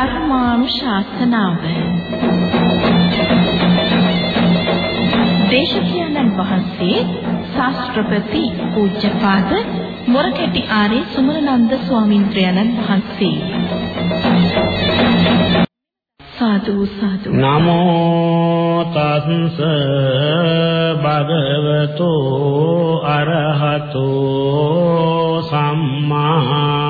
ධර්මානුශාසනාව දේශකයන්න් වහන්සේ ශාස්ත්‍රපති පූජ්‍යපාද මොරකැටි ආරේ සුමරනන්ද ස්වාමින්ද්‍රයන්න් වහන්සේ. සාදු සාදු. නමෝ තස්ස භගවතු අරහතෝ සම්මා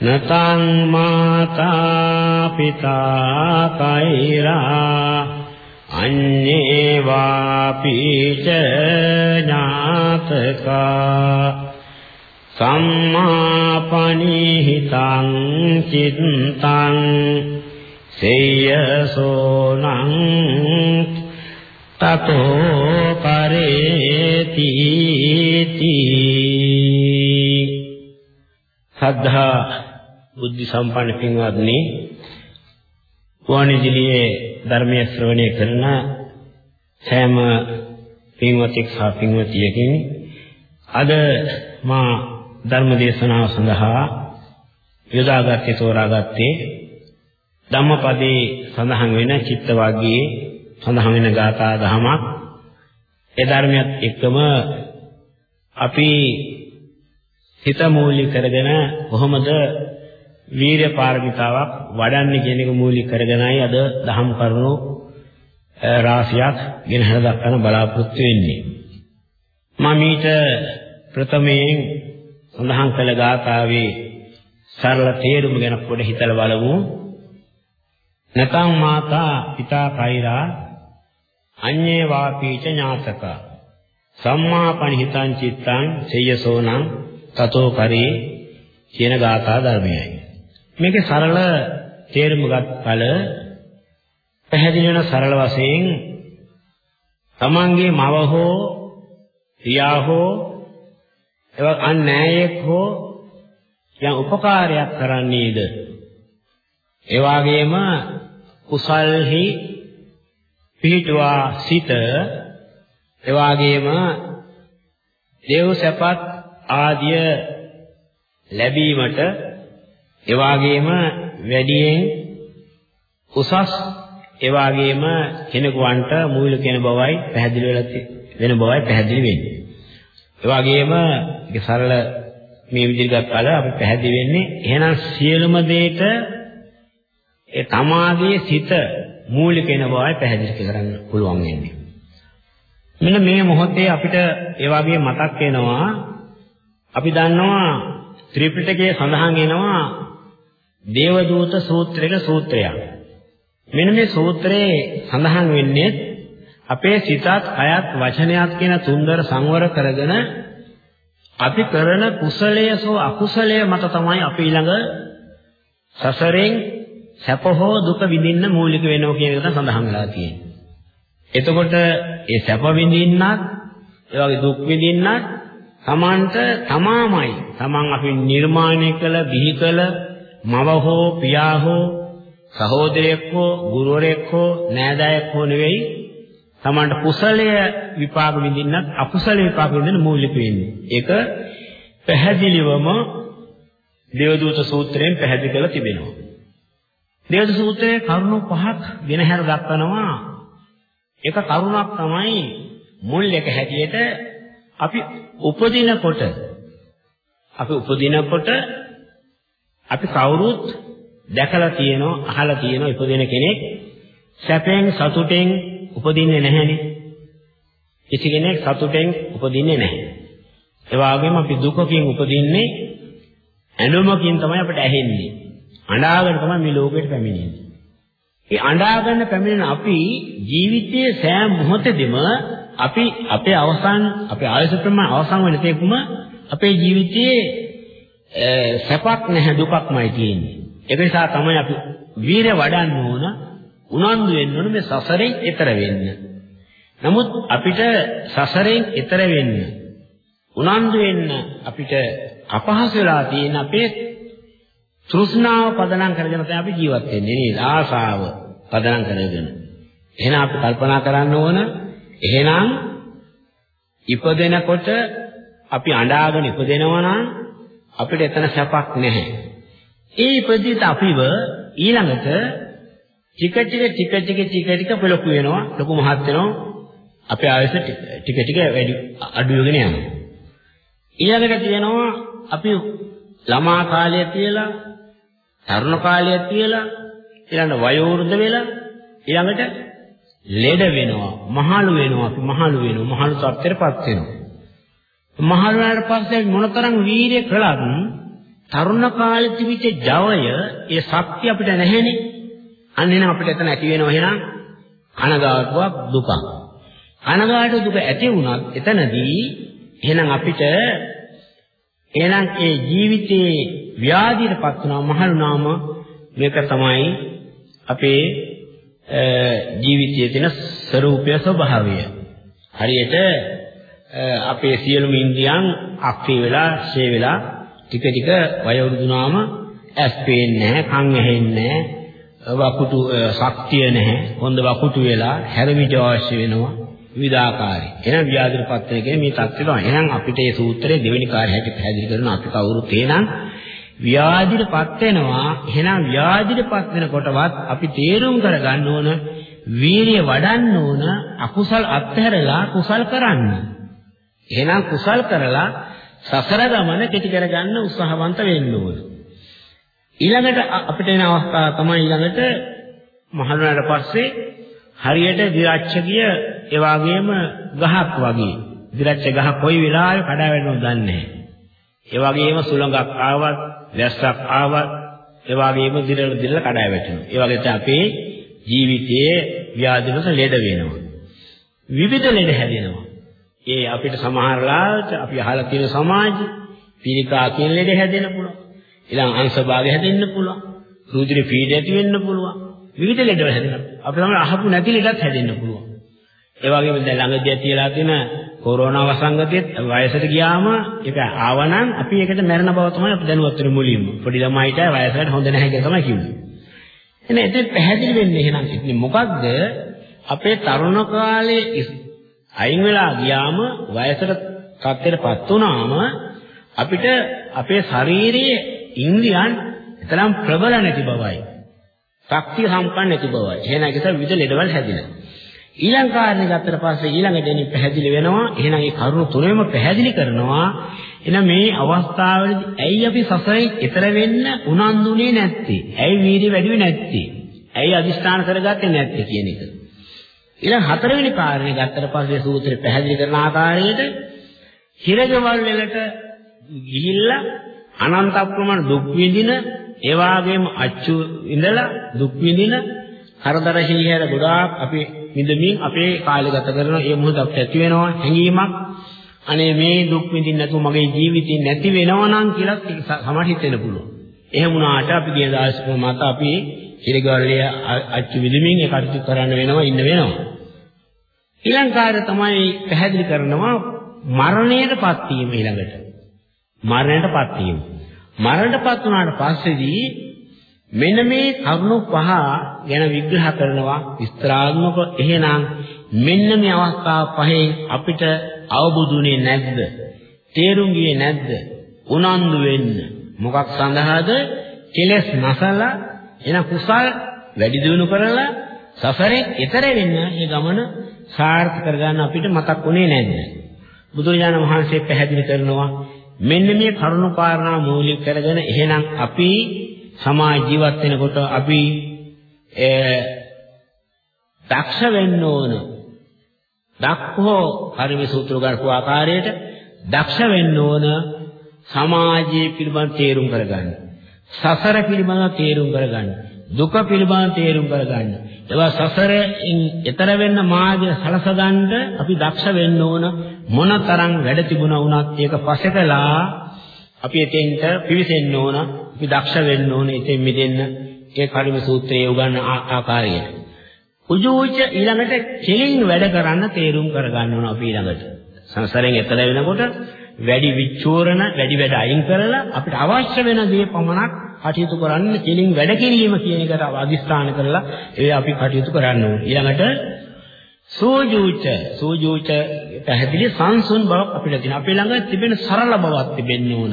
නතං මාතා පිතා කෛරා අඤ්ඤේ වාපි ච ඥාතකා සම්මාපනිහිතං චිත්තං සේයසෝනං තතෝ කරේති සද්ධා බුද්ධ සම්පන්න පින්වත්නි වණිජිලියේ ධර්මයේ ශ්‍රවණය කරන සෑම පින්වතෙක් සහ පින්වතියකින් අද මා ධර්ම දේශනාව සඳහා යොදාගත්තේ තෝරාගත්තේ ධම්මපදයේ සඳහන් වෙන චිත්ත වාග්ගයේ සඳහන් වෙන ගාථා දහමක්. ඒ ධර්මයත් එක්කම අපි හිත මූලික කරගෙන කොහොමද වීර්ය පාරමිතාවක් වඩන්නේ කියන එක මූලික කරගෙනයි අද දහම් කරුණු රාශියක් ගෙනහැර දක්වන්න බලාපොරොත්තු වෙන්නේ මම ඊට ප්‍රථමයෙන් සඳහන් කළ ගාථාවේ සරල තේරුම ගැන පොඩි හිතලා බලමු. නතං මාතා පිතා කෛරා අඤ්ඤේ වාපීච ඥාතක සම්මාපණ හිතං චිත්තං සේයසෝනං තතෝ කරේ කියන ගාථා ධර්මයයි. මේකේ සරල තේරුම ගත්තල පැහැදිලි වෙන සරල වශයෙන් තමන්ගේ මව හෝ පියා හෝ එවක් අන්ෑයෙක් හෝ යම් උපකාරයක් කරන්නේද? ඒ වගේම කුසල්හි පිහිටුවා සිත ඒ වගේම දේව සැපත් ආදිය ලැබීමට ඒ වගේම වැඩියෙන් උසස් ඒ වගේම කෙනෙකුට මූලික වෙන බවයි පැහැදිලි වෙන බවයි පැහැදිලි වෙන්නේ. ඒ වගේම ඒක සරල මේ විදිහට ගත්තාම අපි පැහැදිලි වෙන්නේ එහෙනම් සියලුම දේට ඒ තමාගේ සිත මූලික වෙන බවයි පැහැදිලි කරගන්න පුළුවන් වෙන්නේ. මෙන්න මේ මොහොතේ අපිට ඒ වගේ මතක් වෙනවා අපි දන්නවා ත්‍රිපිටකයේ සඳහන් වෙනවා දේවදූත සූත්‍රයක සූත්‍රයක්. මෙන්න මේ සූත්‍රයේ සඳහන් වෙන්නේ අපේ සිතත්, කයත්, වචනයත් කියන තුන්දර සංවර කරගෙන අපි කරන කුසලයේ සෝ අකුසලයේ මත තමයි අපි ළඟ සසරෙන් සැප හෝ දුක විඳින්න මූලික වෙනවා කියන එක සඳහන් වෙලා තියෙනවා. එතකොට ඒ සැප විඳින්නත් ඒ වගේ දුක් විඳින්නත් තමන්ට තමාමයි. තමන් අපි නිර්මාණය කළ, බිහි කළ මව හෝ පියා හෝ සහෝදරයෙක් හෝ ගුරුවරයෙක් හෝ නෑදෑයෙක් හෝ නෙවෙයි තමන්ට කුසලය විපාක විඳින්නත් අකුසල විපාක විඳින්න මූලික වෙන්නේ. ඒක පැහැදිලිවම දේවදූත සූත්‍රයෙන් පැහැදිලි කරලා තිබෙනවා. දේවදූත සූත්‍රයේ කරුණු පහක් ගෙනහැර දක්වනවා. එක කරුණක් තමයි මුල් එක හැටියට අපි උපදිනකොට අපි උපදිනකොට අපි කවුරුත් දැකලා තියෙනවා අහලා තියෙනවා ඉපදෙන කෙනෙක් සැපෙන් සතුටෙන් උපදින්නේ නැහැනේ. කිසි කෙනෙක් සතුටෙන් උපදින්නේ නැහැ. ඒ වගේම අපි දුකකින් උපදින්නේ ඇඬුමකින් තමයි අපිට ඇහෙන්නේ. අඬාගෙන තමයි මේ ලෝකෙට පැමිණෙන්නේ. ඒ අඬාගෙන පැමිණෙන අපි ජීවිතයේ සෑම මොහොතෙදිම අපි අපේ අවසන් අපේ ආයුෂ ප්‍රමාණ අවසන් වෙන තෙක්ම අපේ ජීවිතයේ සැපක් නැහැ දුකක්මයි තියෙන්නේ. ඒක නිසා තමයි අපි වීරය වඩන්න ඕන උනන්දු වෙන්න ඕන මේ සසරෙන් එතර වෙන්න. නමුත් අපිට සසරෙන් එතර වෙන්න උනන්දු වෙන්න අපිට අපහසු වෙලා තියෙන අපේ තෘෂ්ණාව පදනම් කරගෙන තමයි අපි ජීවත් වෙන්නේ නේද? ආසාව පදනම් කරගෙන. එහෙනම් අපි කල්පනා කරන්න ඕන එහෙනම් ඉපදෙනකොට අපි අඬාගෙන ඉපදෙනවා නම් අපිට එතන සැපක් නැහැ. ඒ ඉපදිත අපිව ඊළඟට ටික ටික ටික ටික ටික ටික පොලොකු වෙනවා ලොකු මහත් වෙනවා අපේ ආයස ටික ටික වැඩි අඩු වෙගෙන යනවා. ඊළඟට තියෙනවා අපි ළමා කාලය තියලා තරුණ කාලය තියලා ඊළඟ වයෝවෘද්ධ වෙලා ඊළඟට ලෙඩ වෙනවා මහලු වෙනවා අපි මහලු වෙනවා මහලු තත්ත්වයටපත් වෙනවා මහලු වුණාට පස්සේ මොනතරම් වීරිය කළත් තරුණ කාලේ තිබිච්ච ජවය ඒ ශක්තිය අපිට නැහෙනේ අන්න එන අපිට එතන ඇති වෙනවා එහෙනම් කනගාටුවක් දුකක් කනගාටු දුක ඇති වුණත් එතනදී එහෙනම් අපිට එහෙනම් ඒ ජීවිතයේ ව්‍යාධියටපත් වුණා මහලුනාම මේක තමයි අපේ ජීවිතයේ තියෙන ස්වરૂපය ස්වභාවය. හරියට අපේ සියලුම ඉන්ද්‍රියන් අක්ෂේ වෙලා, ෂේ වෙලා ටික ටික වයවුරුදුනාම ඇස් පේන්නේ නැහැ, කන් ඇහෙන්නේ නැහැ, වකුටු ශක්තිය නැහැ. හොඳ වකුටු වෙලා හැරමිට අවශ්‍ය වෙනවා. විවිධාකාරයි. එහෙනම් ව්‍යාධිපත් වෙන කියන්නේ මේ தත්ත්වය තමයි. එහෙනම් අපිට මේ සූත්‍රයේ දෙවෙනි කාර්යය හැටියට පැහැදිලි කරන අපි කවුරුත් එහෙනම් ව්‍යාධියටපත් වෙනවා එහෙනම් ව්‍යාධියටපත් වෙනකොටවත් අපි තේරුම් කරගන්න ඕන වීරිය වඩන්න ඕන අකුසල් අත්හැරලා කුසල් කරන්න. එහෙනම් කුසල් කරලා සසර ගමන කෙටි කරගන්න උත්සාහවන්ත වෙන්න ඕන. ඊළඟට අපිට එන අවස්ථාව තමයි ඊළඟට මහලුණාට පස්සේ හරියට දිරච්ච ගිය ඒ වගේම ගහක් වගේ. දිරච්ච ගහ කොයි වෙලාවෙ කඩා වැටෙනවද දන්නේ නැහැ. ඒ වගේම සුළඟක් ආවත් වැස්සක් ආවත් ඒ වගේම දිරල දිරල කඩා වැටෙනවා. ඒ වගේ තමයි අපේ ජීවිතයේ ව්‍යාධිවලට ලෙඩ වෙනවා. විවිධ ලෙඩ හැදෙනවා. ඒ අපිට සමහරලාට අපි අහලා තියෙන සමාජ පිළිකා කියන ලෙඩ හැදෙන්න පුළුවන්. ඊළඟ අංශභාගය හැදෙන්න පුළුවන්. රුධිර පීඩ ඇති වෙන්න පුළුවන්. විවිධ ලෙඩවල හැදෙනවා. අපි තමයි අහපු නැති ලෙඩත් හැදෙන්න පුළුවන්. ඒ වගේම දැන් ළඟදී ඇතිලා තියෙන කොරෝනා වසංගතෙත් වයසට ගියාම ඒක ආවනම් අපි ඒකට මැරෙන බව තමයි අපි දැනුවත් වෙන මුලින්ම. පොඩි ළමයිට වයසට හොඳ නැහැ කියලා තමයි කිව්වේ. එහෙනම් එතෙන් පැහැදිලි වෙන්නේ එහෙනම් ඉතින් මොකක්ද අපේ තරුණ කාලේ අයින් වෙලා ගියාම වයසට තත්ත්වයටපත් වුණාම අපිට අපේ ශාරීරියේ ඉන්ද්‍රියන් තරම් ප්‍රබල නැති බවයි. ශක්තිය සම්පන්න නැති බවයි. එහෙනම් ඒක විවිධ ලෙඩවල් හැදිනවා. ඊළඟ කාරණේ ගත්තට පස්සේ ඊළඟ දෙන්නේ පැහැදිලි වෙනවා. එහෙනම් මේ කරුණු තුනම පැහැදිලි කරනවා. එහෙනම් මේ අවස්ථාවේදී ඇයි අපි සසරේ ඈතර වෙන්න උනන්දුනේ නැත්තේ? ඇයි වීර්ය වැඩි වෙන්නේ නැත්තේ? ඇයි අදිස්ථාන කරගත්තේ නැත්තේ කියන එක. ඊළඟ හතරවෙනි කාරණේ ගත්තට පස්සේ සූත්‍රය පැහැදිලි කරන ආකාරයට හිරගවල් වලට ගිහිල්ලා අනන්ත ප්‍රමාණ දුක් විඳින ඒ වාගේම අච්චු ඉඳලා දුක් විඳින කරදර හිලිහැර ගොඩාක් අපි විඳමින් අපේ කාලය ගත කරන ඒ මොහොතක් ඇති වෙනවා හැඟීමක් අනේ මේ දුක් විඳින්න නැතුව මගේ ජීවිතේ නැති වෙනවා නම් කියලා සමහර හිතෙන්න පුළුවන්. එහෙම වුණාට අපි කියන දාර්ශනික මත අපි හිරගල්ලිය අච්චු විඳමින් ඒ කටයුතු කරන්න වෙනවා ඉන්න වෙනවා. ඊළඟ කාර්ය තමයි පැහැදිලි කරනවා මරණයටපත් වීම ඊළඟට. මරණයටපත් වීම. මරණයටපත් වුණාට පස්සේදී මෙන්න මේ කරුණු පහ ගැන විග්‍රහ කරනවා. විස්තරාත්මක. එහෙනම් මෙන්න මේ අවස්ථා පහෙන් අපිට අවබෝධුනේ නැද්ද? තේරුම් ගියේ නැද්ද? උනන්දු වෙන්න. මොකක් සඳහාද? කෙලස් නැසලා එන කුසල් වැඩි දියුණු කරලා සසරේ ඈතර වෙන්න මේ ගමන සාර්ථක කරගන්න අපිට මතක් වුණේ නැද්ද බුදුරජාණන් වහන්සේ පැහැදිලි කරනවා මෙන්න මේ කරුණු කාරණා මූලික කරගෙන එහෙනම් අපි සමාජ ජීවත් වෙනකොට අපි දක්ෂ වෙන්න ඕන. දක්ඛෝ පරිමේ සූත්‍ර ගල්පු ආකාරයට දක්ෂ වෙන්න ඕන සමාජයේ පිළිබඳ තේරුම් කරගන්න. සසර පිළිබඳ තේරුම් කරගන්න. දුක පිළිබඳ තේරුම් කරගන්න. ඒවා සසරෙන් එතර වෙන්න මාර්ගය සලසගන්න අපි දක්ෂ වෙන්න ඕන මොනතරම් වැඩ තිබුණා වුණත් ඒක පසෙකලා අපි එතෙන්ට පිවිසෙන්න ඕන අපි දක්ෂ වෙන්න ඕනේ ඉතින් මෙදෙන්න ඒ කර්ම සූත්‍රයේ උගන්වන ආකාරයට. උජූච ඊළඟට කෙලින් වැඩ කරන්න තේරුම් කරගන්න ඕන අපි ඊළඟට. සංසාරයෙන් එතර වෙනකොට වැඩි විචෝරණ වැඩි වැඩ අයින් කරලා අපිට අවශ්‍ය වෙන දේ පමණක් කටයුතු කරන්න කෙලින් වැඩ කිරීම කියන එකට අදිස්ථාන කරලා ඒ අපි කටයුතු කරන්න ඕනේ. ඊළඟට සෝජූච සෝජූච පැහැදිලි සංසුන් බවක් අපිට තියෙනවා. අපේ ළඟ තිබෙන සරල බවක් තිබෙන්න ඕන.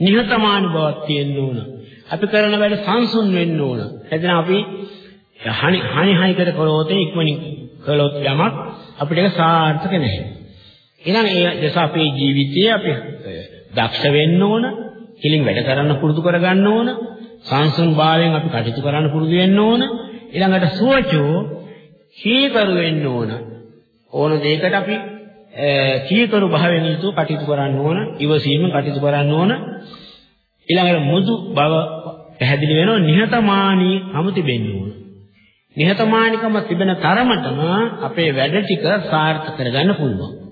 නිහතමානී බවක් තියෙන්න ඕන. අපි කරන වැඩ සංසුන් වෙන්න ඕන. එතන අපි හනි හනි හයි කර කරොත් ඉක්මනින් කළොත් යමක් අපිට ඒක සාර්ථක නැහැ. එහෙනම් ඒ දස අපේ ජීවිතයේ අපි දක්ෂ වෙන්න ඕන, කිලින් වැඩ කරන්න පුරුදු කරගන්න ඕන, සංසුන් භාවයෙන් අපි කටයුතු කරන්න පුරුදු වෙන්න ඕන. ඊළඟට සුවචෝ කීකරු වෙන්න ඕන. ඕන දෙයකට අපි කීකරු භාවයෙන් යුතුව කටයුතු කරන්න ඕන, ඉවසීමෙන් කටයුතු කරන්න ඕන. ඊළඟට මුදු බව පැහැදිලි වෙනවා නිහතමානී කම තිබෙන්න ඕන. නිහතමානිකම තිබෙන තරමටම අපේ වැඩ ටික සාර්ථක කරගන්න පුළුවන්.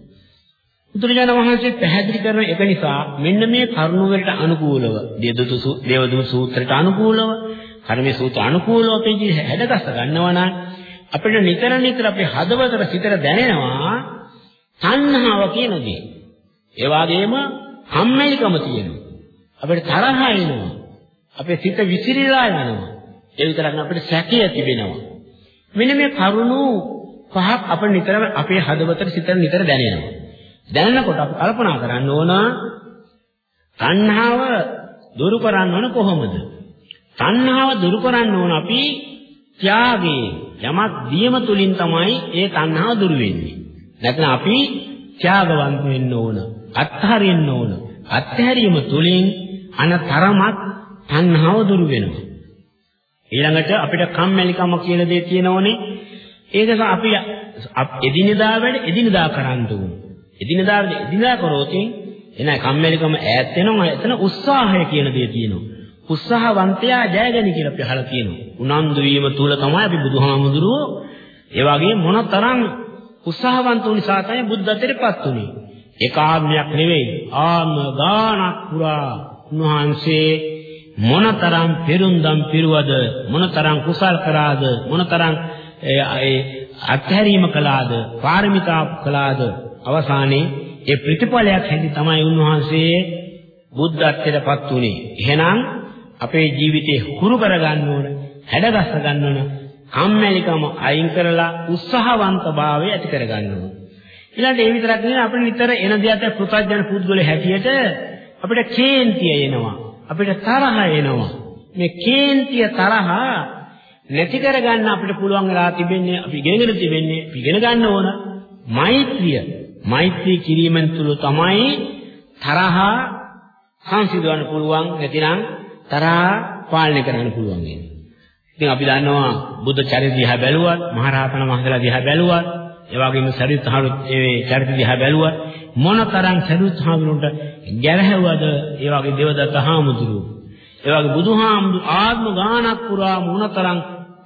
බුදුරජාණන් වහන්සේ පැහැදිලි කරන එක නිසා මෙන්න මේ කරුණ වලට අනුකූලව දේවදූත දේවදූත සූත්‍රයට අනුකූලව කර්මයේ සූත්‍ර අනුකූලව අපේ ජීවිතය හැඩගස්ස ගන්නවා නම් අපිට නිතර නිතර අපේ හදවතට සිතට දැනෙනවා තණ්හාව කියන දේ. ඒ වගේම කම්මැලිකම තියෙනවා. අපිට තරහ එනවා. අපේ සිත විසිරීලා යනවා. ඒ විතරක් අපිට සැකය තිබෙනවා. මෙන්න මේ කරුණු පහක් අපිට නිතරම අපේ හදවතට සිතට නිතර දැනෙනවා. දැනෙනකොට අපි කල්පනා කරන්න ඕන තණ්හාව දුරු කරන්න ඕන කොහොමද? තණ්හාව දුරු කරන්න ඕන අපි ත්‍යාගයේ යමක් දීම තුලින් තමයි ඒ තණ්හාව දුරු වෙන්නේ. නැත්නම් අපි ත්‍යාගවන්ත වෙන්න ඕන. අත්හරින්න ඕන. අත්හැරීම තුලින් අනතරමක් තණ්හාව දුරු වෙනවා. ඊළඟට අපිට කම්මැලිකම කියලා දෙයක් තියෙනවනේ. ඒක අපි එදිනෙදා වැඩ එදිනෙදා කරන්න ඕන. එදිනදා එදිනදා කරොත් එන කම්මැලිකම ඈත් වෙනවා. එතන උත්සාහය කියන දේ තියෙනවා. උත්සාහවන්තයා ජයගනි කියලා අපි අහලා තියෙනවා. උනන්දු වීම තුල තමයි අපි බුදුහාමුදුරුවෝ ඒ වගේ මොනතරම් උත්සාහවන්ත වූ නිසා තමයි බුද්ධත්වයටපත් උනේ. ඒකාත්මයක් නෙවෙයි ආත්ම ගානක් පුරා උන්වහන්සේ මොනතරම් පෙරුම්දම් පිරුවද මොනතරම් කුසල් කරාද මොනතරම් ඒ අත්හැරීම කළාද පාරමිතා කළාද අවසානයේ ඒ ප්‍රතිඵලයක් හැදි තමයි උන්වහන්සේ බුද්ධත්වයටපත් උනේ. එහෙනම් අපේ ජීවිතේ හුරු කරගන්න ඕන, හැඩගස්ස ගන්න ඕන, කම්මැලිකම අයින් කරලා උත්සාහවන්තභාවය ඇති කරගන්න ඕන. ඊළඟට ඒ විතරක් නෙවෙයි අපිට නිතර එන දෙයට පෘථජන පුද්ගලයා හැටියට අපිට කේන්තිය එනවා. අපිට තරහ එනවා. මේ කේන්තිය තරහ නැති කරගන්න අපිට පුළුවන් වෙලා තිබෙන්නේ අපි ඉගෙනගෙන තිබෙන්නේ අපි ඉගෙන ගන්න ඕන මෛත්‍රිය මෛත්‍රී කිරීමෙන් තුල තමයි තරහ සංසිඳවන්න පුළුවන් නැතිනම් තරහ පාලනය කරන්න පුළුවන් වෙන්නේ. ඉතින් අපි දන්නවා බුද්ධ චරිත දිහා බැලුවත්, මහරහතන් වහන්සේලා දිහා බැලුවත්, ඒ වගේම සරියුත් හාමුදුරුවෝ ඒ චරිත දිහා බැලුවත් මොනතරම් සරියුත් හාමුදුරුවන්ට ගැරහැවද ඒ වගේ දේවදත්ත හාමුදුරුවෝ. ඒ වගේ බුදුහාමුදුරු ආත්ම ගානක් පුරා මොනතරම්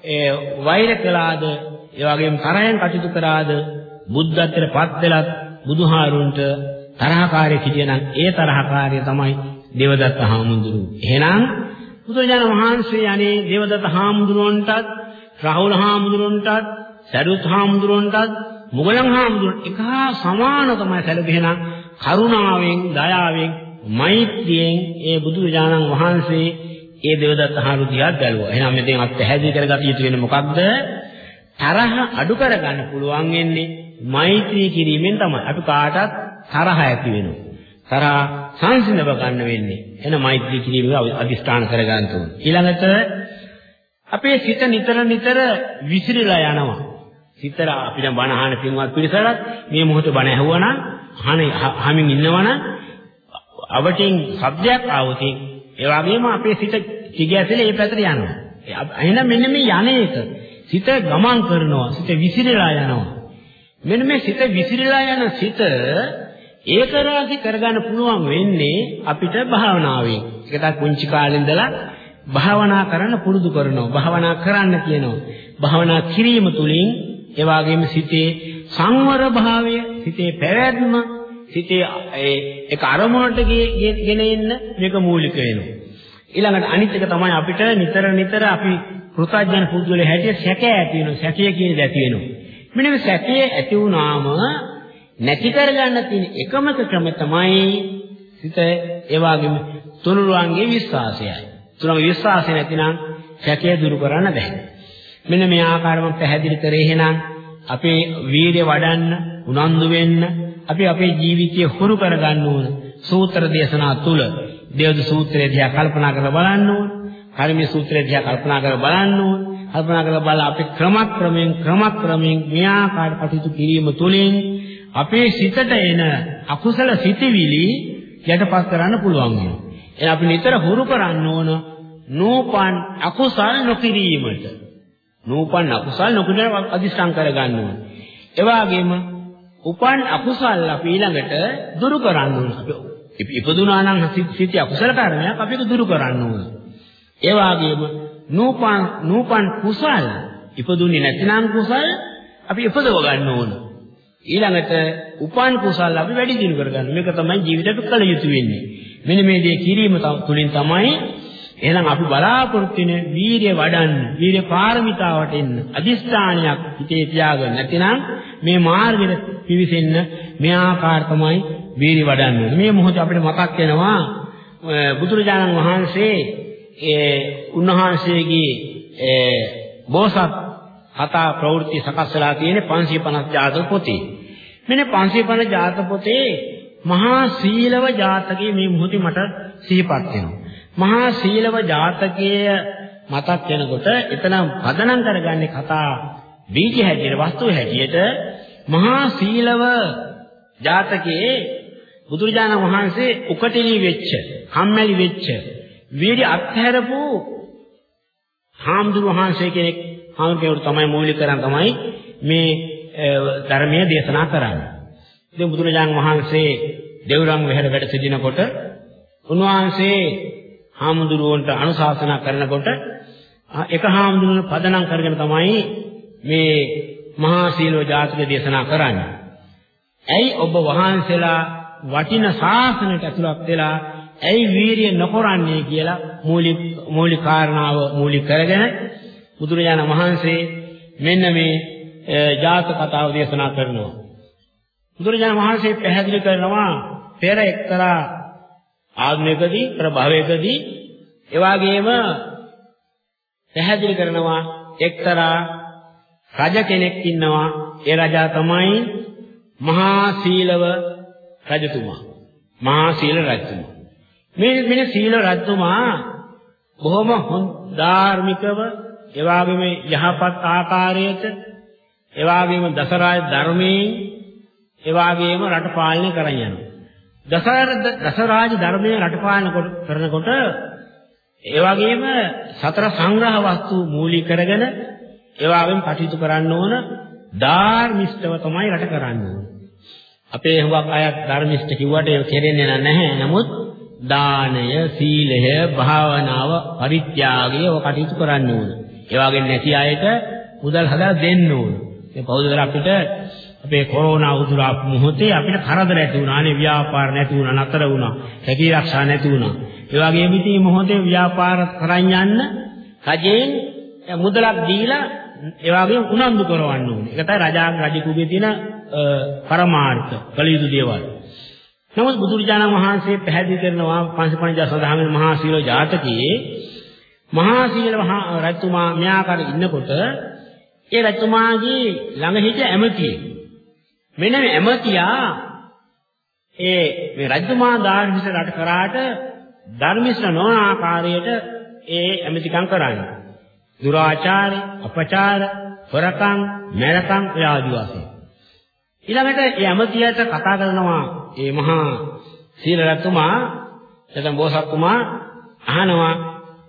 ඒ වෛර කළාද, ඒ වගේම තරහෙන් කටයුතු කරාද බුද්ධත්වයට පත් වෙලත් බුදුහාරුන්ට තරහකාරී හිටියනම් ඒ තරහකාරී තමයි දේවදත්ත හාමුදුරුවෝ. එහෙනම් බුදුරජාණන් වහන්සේ අනේ දේවදත්ත හාමුදුරුවන්ටත් රාහුල හාමුදුරුවන්ටත් සරුත් හාමුදුරුවන්ටත් මුගලන් හාමුදුරුවන්ට එක හා සමාන තමයි සැලකෙනා කරුණාවෙන් දයාවෙන් මෛත්‍රියෙන් ඒ බුදුරජාණන් වහන්සේ ඒ දේවදත්ත හාමුදුරුවෝ බැලුවා. එහෙනම් මෙතෙන් අප පැහැදිලි කරගත යුතු වෙන්නේ මොකක්ද? තරහ අඩු කරගන්න පුළුවන් වෙන්නේ මෛත්‍රී කිරීමෙන් තමයි. අපි කාටත් තරහ ඇති වෙනවා. තරහ සංසිඳව ගන්න වෙන්නේ. එන මෛත්‍රී කිරීම අදිස්ථාන කරගන්න ඕනේ. ඊළඟට අපේ සිත නිතර නිතර විසිරීලා යනවා. සිතර අපිට බණ අහන පින්වත් පිරිසලත් මේ මොහොතේ බණ ඇහුවනම් අහන හමින් ඉන්නවනම් අවටින් શબ્දයක් ආවොත් ඒ වගේම අපේ සිත කිගැසෙලා ඒ පැත්තට යනවා. එහෙනම් මෙන්න මේ යන්නේක සිත ගමන් කරනවා. සිත විසිරීලා යනවා. මෙන්න මේ සිත විසිරීලා යන සිත ඒකරාශි කරගන්න පුළුවන් වෙන්නේ අපිට භාවනාවෙන්. ඒක තමයි කුංචි කාලේ ඉඳලා භාවනා කරන්න පුරුදු කරනවා. භාවනා කරන්න කියනවා. භාවනා කිරීම තුළින් ඒ වගේම සිතේ සංවර භාවය, සිතේ පැවැත්ම, සිතේ ඒක අරමුණට ගෙන එන්න මේක මූලික වෙනවා. ඊළඟට අනිත් එක තමයි අපිට නිතර නිතර අපි කෘතඥ පුද්ගලයා හැටියට සැකය ඇති වෙනවා. සැකය කියන ඇති වෙනවා. මෙන්න මේ සැකය ඇති වුණාම නැති කරගන්න තියෙන එකම ක්‍රම තමයි සිත ඒ වගේම තුනුරුවන්ගේ විශ්වාසයයි. තුනුරුවන්ගේ විශ්වාසය නැතිනම් සැකය දුරු කරන්න බෑ. මෙන්න මේ ආකාරව පැහැදිලි කරේ එහෙනම් අපේ වීර්ය වඩන්න උනන්දු වෙන්න අපි අපේ ජීවිතය හුරු කරගන්න ඕන සූත්‍ර දේශනා තුල දේවදු සූත්‍රය දිහා කල්පනා කරලා බලන්න ඕන කර්මී සූත්‍රය දිහා කල්පනා කරලා බලන්න ඕන කල්පනා කරලා බලලා අපි ක්‍රමක්‍රමයෙන් ක්‍රමක්‍රමයෙන් මේ ආකාර කටයුතු කිරීම තුළින් අපේ සිතට එන අකුසල සිතිවිලි යටපත් කරන්න පුළුවන් වෙනවා එහෙනම් අපි නිතර හුරු කරන්න ඕන නූපන් අකුසල් නොකිරීමට නූපන් අකුසල් නොකිරීම අදිස්ථාන කරගන්න ඕන ඒ වගේම උපන් අකුසල් අපි ඊළඟට දුරු කරන්න ඕන. අපි ඉපදුනා නම් සිටි අකුසල කර්මයක් අපි ඒක දුරු කරන්න ඕන. ඒ වගේම නූපන් නූපන් කුසල් ඉපදුන්නේ නැතිනම් කුසල් අපි ඉපදව ගන්න ඕන. ඊළඟට උපන් කුසල් අපි වැඩි දියුණු කරගන්න. මේක තමයි ජීවිතේට කළ යුතු වෙන්නේ. මෙන්න මේ දේ කිරීම තුළින් තමයි එහෙනම් අපි බලාපොරොත්තු වෙන වීරිය වඩන්න, වීරිය පාරමිතාවට එන්න. අදිස්ථානයක් හිතේ තියාගන්න. නැතිනම් මේ මාර්ගෙට පිවිසෙන්න මේ ආකාර තමයි වීරිය වඩන්න ඕනේ. මේ මොහොතේ අපිට මතක් වෙනවා බුදුරජාණන් වහන්සේ ඒ උන්වහන්සේගේ ඒ බෝසත් කතා ප්‍රවෘත්ති සකස් වෙලා තියෙන 550 ජාතක පොතේ. මෙන්න 550 ජාතක පොතේ මහා සීලව ජාතකයේ මේ මොහොතේ මට සිහිපත් වෙනවා. මහා සීලව ජාතකයේ මතක් වෙනකොට එතන පදනම් කරගන්නේ කතා බීජ හැටියට වස්තු හැටියට මහා සීලව ජාතකයේ බුදුරජාණන් වහන්සේ උකටිලි වෙච්ච, කම්මැලි වෙච්ච, වීර්ය අත්හැරපු හාමුදුරුවෝ වහන්සේ කෙනෙක් හාමුදුරුවෝ තමයි මූලික කරන් තමයි මේ ධර්මයේ දේශනා කරන්නේ. ඉතින් බුදුරජාණන් වහන්සේ දෙව්රම් වෙහෙර වැඩ සිටිනකොට උන්වහන්සේ හාමුදුරුවන්ට අනුශාසනා කරනකොට එක හාමුදුරුවන පදනම් කරගෙන තමයි මේ මහා සීලෝ ජාතක දේශනා කරන්නේ. ඇයි ඔබ වහන්සේලා වටින ශාසනයට ඇතුළත් වෙලා ඇයි වීරිය නොකරන්නේ කියලා මූලික මූලික කාරණාව මූලික කරගෙන බුදුරජාණන් වහන්සේ මෙන්න මේ ජාතක කතාව දේශනා කරනවා. බුදුරජාණන් වහන්සේ පැහැදිලි කරනවා පෙර එක්තරා ආත්මයකදී ප්‍රභවයකදී එවාගෙම පැහැදිලි කරනවා එක්තරා රජ කෙනෙක් ඉන්නවා. ඒ රජා තමයි මහා සීලව රජතුමා. මහා සීල රජතුමා. මේ මෙන්න සීල රජතුමා බොහොම ධාර්මිකව එවාගෙම යහපත් ආකාරයට එවාගෙම දසරාජ ධර්මයෙන් එවාගෙම රට පාලනය කරන් යනවා දසරාජ ධර්මයේ රටපාලන කරනකොට ඒ වගේම සතර සංග්‍රහ වස්තු මූලික කරගෙන ඒ වගේම කටයුතු කරන්න ඕන ධාර්මිෂ්ඨව තමයි රට කරන්න ඕන. අපේ හුඟක් අය ධර්මිෂ්ඨ කිව්වට ඒක කෙරෙන්නේ නැහැ. නමුත් දානය, සීලය, භාවනාව, පරිත්‍යාගය ඔය කටයුතු කරන්න ඕන. ඒ වගේ නැති අයට මුදල් හදා දෙන්න ඕන. මේ පෞද්ගල අපිට අපේ කොරෝනා උදුරාපු මොහොතේ අපිට කරදර ඇති වුණා නේ ව්‍යාපාර නැති වුණා නතර වුණා හැකී ආරක්ෂා නැති වුණා ඒ වගේම ඉතින් මොහොතේ ව්‍යාපාර කරන් යන්න රජෙන් මුදලක් දීලා ඒ වගේම උනන්දු කරවන්න ඕනේ ඒක තමයි රජාංග රජකුගේ තියෙන පරමාර්ථ කළ යුතු දේවල් නමුත් බුදුරජාණන් වහන්සේ පැහැදිලි කරනවා පංචපංච සදාහම මහා සීල ජාතකයේ මහා සීල රජතුමා මෙයාකාර ඉන්නකොට ඒ රජතුමාගේ ළඟ හිට ඇමතියෙක් මෙන්න මේ ඇමතියා ඒ මේ රජතුමා ධාර්මික රට කරාට ධර්මිෂ්ඨ නොවන ආකාරයට ඒ ඇමතිකම් කරන්නේ. දුරාචාරය, අපචාර, හොරකම්, මැරකම් ඔය ආදි වශයෙන්. ඊළඟට ඒ ඇමතියට කතා කරනවා මේ මහා සීල රත්තුමා එතන බෝසත්තුමා අහනවා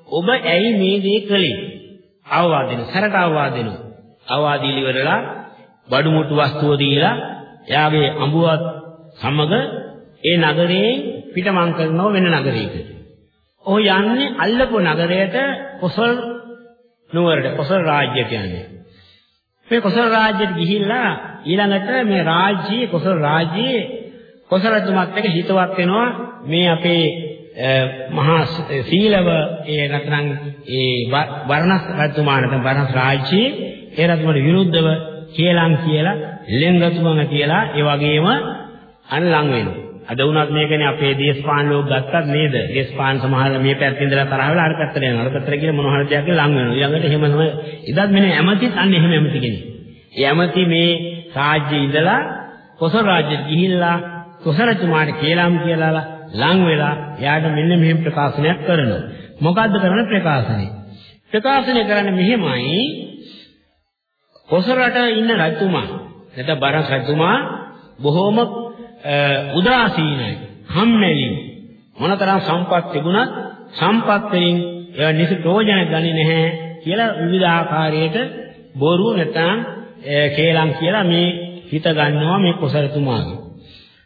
ඔබ ඇයි මේ දේ කළේ? අවවාද දෙන, සරට අවවාද දෙනවා. අවවාද ඉලිවරලා බඩු මුට්ටු වස්තුව දීලා එයාගේ අඹුවත් සමග ඒ නගරයෙන් පිටමං කරනව වෙන නගරයකට. ඔහු යන්නේ අල්ලපු නගරයට කොසල් නුවරට කොසල් රාජ්‍ය කියන්නේ. මේ කොසල් රාජ්‍යයට ගිහිල්ලා ඊළඟට මේ රාජ්‍යයේ කොසල් රාජ්‍යයේ කොසල් රජතුමාත් එක්ක හිතවත් වෙනවා මේ අපේ මහා සීලව ඒ නැත්නම් ඒ වර්ණස් රජතුමා නැත්නම් වර්ණස් රාජ්‍යයේ ඒ රජතුමාට විරුද්ධව කේලම් කියලා ලෙන්ගතුමන කියලා ඒ වගේම අන්ලං වෙනවා. අද වුණත් මේකනේ අපේ දේශපාලන ලෝක ගත්තත් නේද? දේශපාලන සමහර මේ පැත්තේ ඉඳලා තරහ වෙලා අර පැත්තට යනවා. අර පැත්තට කියලා මොන හරි දෙයක් ලං වෙනවා. ඊළඟට එහෙම තමයි. ඉදත් මෙන්න ඇමතිත් අන්න එහෙම ඇමති කෙනෙක්. ඒ ඇමති මේ රාජ්‍යයේ ඉඳලා කොසල් රාජ්‍යෙට ගිහිල්ලා කොසලතුමාට කේලම් කියලා ලං වෙලා එයාට මෙන්න මෙහෙම ප්‍රකාශනයක් කරනවා. මොකද්ද කරන ප්‍රකාශනය? ප්‍රකාශනය කරන්නේ මෙහෙමයි කොසල් රට ඉන්න රජතුමා නැත්නම් බරස් රජතුමා බොහෝම උදාසීනයි කම්මැලි මොනතරම් සම්පත් තිබුණත් සම්පත් වලින් ඒවා නිසි ප්‍රයෝජන ගන්නේ නැහැ කියලා විවිධ ආකාරයට බොරු නැත්නම් කේලම් කියලා මේ හිත ගන්නවා මේ කොසරතුමාගේ.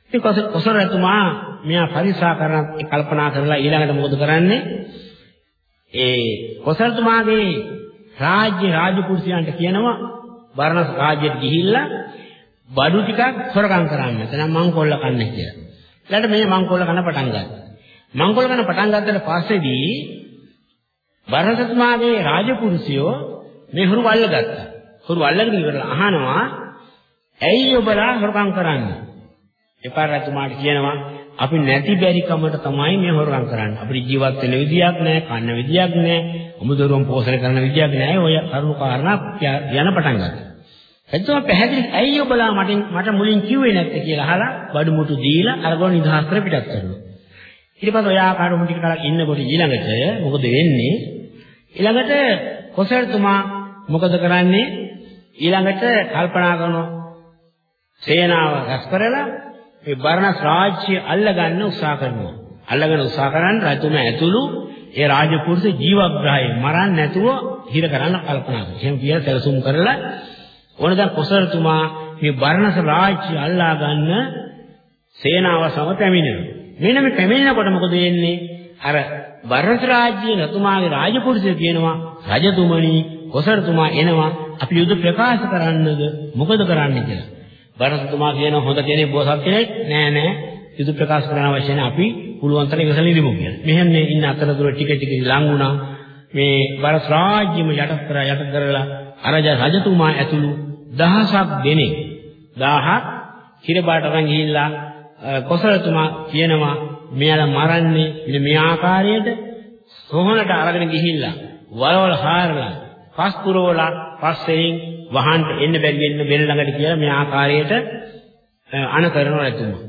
ඉතින් කොසරතුමා මෙයා පරිසා කරන කල්පනා කරලා ඊළඟට මොකද කරන්නේ? ඒ කොසරතුමාගේ රාජ්‍ය රාජපුරුෂයන්ට කියනවා බරණස් රාජ්‍යයට ගිහිල්ලා බඩු ටිකක් සොරකම් කරන්න. එතන මංකොල්ල කන්නේ කියලා. ඊළඟට මේ මංකොල්ල කන පටන් ගත්තා. මංකොල්ල කන පටන් ගත්තට පස්සේදී බරණස්තුමාගේ රාජපුරුෂයෝ මේ හුරු වල්ල ගත්තා. හුරු වල්ලගෙන ඉවරලා අහනවා ඇයි ඔබලා හොරකම් කරන්නේ? එපා රජතුමාට කියනවා අපි නැති බැරි කමට තමයි මේ හොරකම් කරන්නේ. අපිට ජීවත් වෙන්න විදියක් නැහැ, කන්න විදියක් නැහැ, අමුදරුවන් පෝෂණය කරන විදියක් නැහැ. ඔය කරුණු කාරණා යන පටන් ගත්තා. එතකොට පැහැදිලි ඇයි ඔබලා මට මට මුලින් කිව්වේ නැත්තේ කියලා අහලා බඩු මුටු දීලා අරගොන නිදහස් කර පිටත් කරනවා. ඊට පස්සේ ඔය ආකාරව ටික කලක් ඉන්නකොට ඊළඟට මොකද වෙන්නේ? ඊළඟට කොසල්තුමා මොකද කරන්නේ? ඊළඟට කල්පනා කරනවා සේනාව රැස් කරලා මේ බර්ණස් රාජ්‍ය අල්ලගන්න උත්සාහ කරනවා. අල්ලගෙන උත්සාහ කරන් රජතුමා ඇතුළු ඒ රාජපුරුෂ ජීවග්‍රහය මරන්න නැතුව හිර කරන්න කල්පනා කරනවා. එහෙම කියලා සැලසුම් කරලා ඕන දැන් කොසලතුමා මේ බර්ණස් රාජ්‍ය අල්ලා ගන්න සේනාව සම පැමිණෙනවා. මෙන්න මේ පැමිණෙනකොට මොකද වෙන්නේ? අර බර්ණස් රාජ්‍යයේ නතුමාගේ රාජපුරුෂය කියනවා රජතුමනි කොසලතුමා එනවා අපි යුද ප්‍රකාශ කරන්නද මොකද කරන්න කියලා. බර්ණස්තුමා කියන හොඳ කෙනෙක් බෝසත් කෙනෙක් නෑ නෑ යුද ප්‍රකාශ කරන්න අවශ්‍ය නැහැ අපි පුළුවන් තරම් ඉවසලා ඉඳමු කියලා. මෙහෙම මේ ඉන්න අතරතුර ටික ටික ලඟ වුණා. මේ බර්ණස් රාජ්‍යෙම යට කරලා යට කරලා අරජ රජතුමා ඇතුළු දහසක් දෙනෙක් 1000ක් කිරබාට අරන් ගිහිල්ලා කොසලතුමා කියනවා මෙයාලා මරන්නේ මෙන්න මේ ආකාරයට සෝහනට අරගෙන ගිහිල්ලා වලවල් හාරලා පස් පුරවලා පස්සෙන් වහන්න එන්න බැරි වෙන්න බෙල්ල ළඟට කියලා මේ ආකාරයට අණ කරනවා රජතුමා.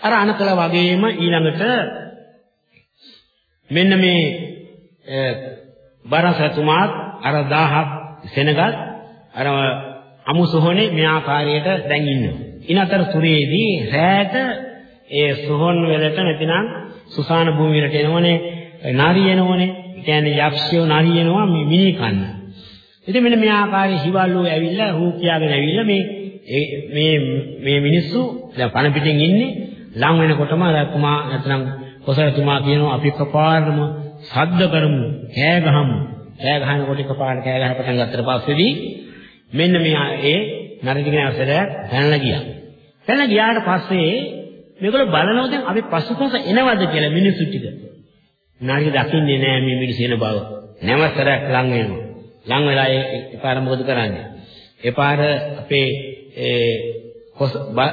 අර අණ කළා වගේම ඊළඟට මෙන්න මේ බරසතුමාත් අර 1000ක් සෙනගත් අර අමු සොහොනේ මේ ආකාරයට දැන් ඉන්නවා. ඉන අතර සුරේදී රැට ඒ සොහොන් වලට නැතිනම් සුසාන භූමියට එනවනේ නාරියනෝනේ. කියන්නේ යක්ෂයෝ නාරියනවා මිනි කන්න. ඉතින් මෙන්න මේ ආකාරයේ හිවල්ලෝ ඇවිල්ලා හූ කියාගෙන ඇවිල්ලා මේ මේ මේ මිනිස්සු දැන් පණ පිටින් ඉන්නේ ලං වෙනකොටම රකුමා නැත්නම් කොසලතුමා කියනවා අපි කපාරම සද්ද කරමු කෑ ගහමු කෑ ගහනකොට එකපාරට කෑ ගහ පටන් ගත්තට පස්සේදී මෙන්න මේ ඒ නරදිගෙන අසර පැනලා ගියා. පැනලා ගියාට පස්සේ මේගොල්ලෝ බලනවා දැන් අපි පසුපස එනවද කියලා මිනිස්සු ටික. නාරිය දකින්නේ නෑ මේ මිනිස්සු එන බව. නැවතරක් ලං වෙනවා. ලං වෙලා ඒ පාර මොකද කරන්නේ? ඒ පාර අපේ ඒ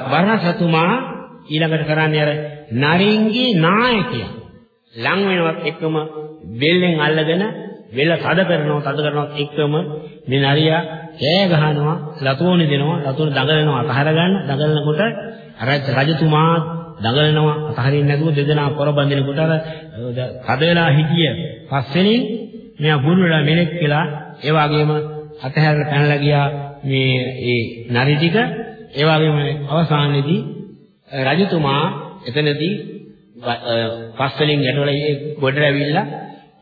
බරණසතුමා ඊළඟට කරන්නේ අර නරින්ගේ නායකයා. ලං වෙනවත් එක්කම බෙල්ලෙන් අල්ලගෙන බෙල්ල තද කරනවා තද කරනවත් එක්කම මේ නරියා කෑ ගහනවා ලතෝනි දෙනවා ලතෝනි දඟලනවා අතහර ගන්න. දඟලනකොට අර රජතුමා දඟලනවා අතහරින්න නැතුව දෙදෙනා පොර බඳිනකොට අර තද වෙලා හිටිය පස්සෙනින් මෙයා බුරුලා මෙලෙක් කියලා ඒ වගේම අතහැරලා පැනලා ගියා මේ ඒ නරි ටික. ඒ වගේම අවසානයේදී රජතුමා එතනදී පස්වලින් ගැටවල ගොඩට ඇවිල්ලා